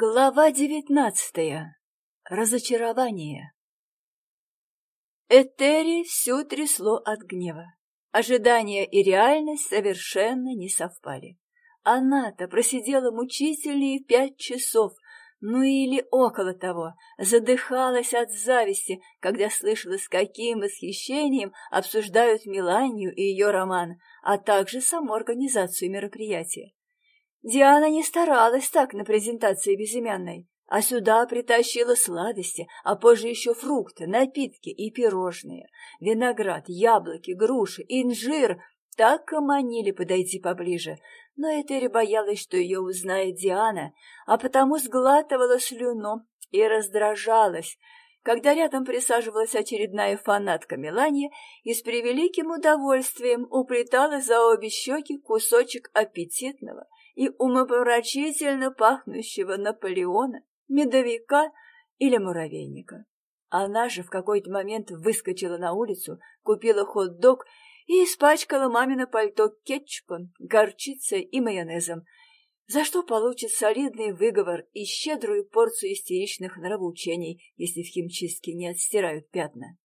Глава девятнадцатая. Разочарование. Этери всю трясло от гнева. Ожидания и реальность совершенно не совпали. Она-то просидела мучительные пять часов, ну или около того, задыхалась от зависти, когда слышала, с каким восхищением обсуждают Миланию и ее роман, а также саму организацию мероприятия. Диана не старалась так на презентации безымянной, а сюда притащила сладости, а позже еще фрукты, напитки и пирожные. Виноград, яблоки, груши, инжир так и манили подойти поближе, но Этери боялась, что ее узнает Диана, а потому сглатывала слюну и раздражалась, когда рядом присаживалась очередная фанатка Мелания и с превеликим удовольствием уплетала за обе щеки кусочек аппетитного, и умопомрачительно пахнущего Наполеона, медовика или муравейника. Она же в какой-то момент выскочила на улицу, купила хот-дог и испачкала мамино пальто кетчупом, горчицей и майонезом, за что получит солидный выговор и щедрую порцию истеричных нравоучений, если в химчистке не отстирают пятна.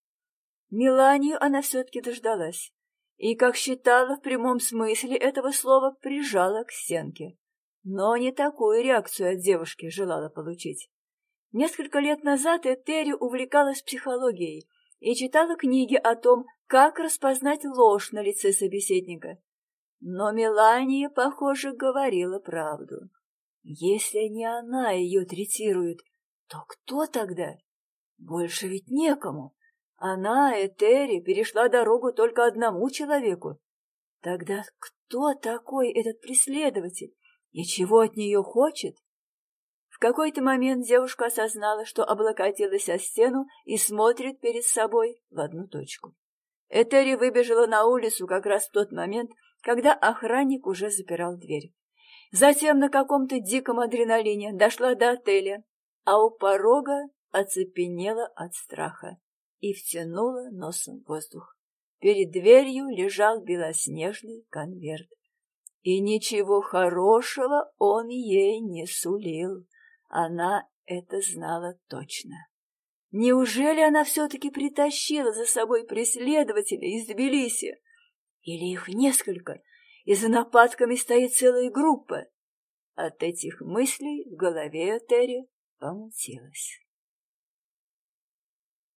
Миланию она все-таки дождалась и, как считала в прямом смысле этого слова, прижала к стенке. Но не такую реакцию от девушки желала получить. Несколько лет назад Этери увлекалась психологией и читала книги о том, как распознать ложь на лице собеседника. Но Мелания, похоже, говорила правду. Если не она ее третирует, то кто тогда? Больше ведь некому. Она, Этери, перешла дорогу только одному человеку. Тогда кто такой этот преследователь и чего от нее хочет? В какой-то момент девушка осознала, что облокотилась о стену и смотрит перед собой в одну точку. Этери выбежала на улицу как раз в тот момент, когда охранник уже запирал дверь. Затем на каком-то диком адреналине дошла до отеля, а у порога оцепенела от страха и втянула носом воздух. Перед дверью лежал белоснежный конверт. И ничего хорошего он ей не сулил. Она это знала точно. Неужели она все-таки притащила за собой преследователя из Тбилиси? Или их несколько, и за нападками стоит целая группа? От этих мыслей в голове Терри помутилась.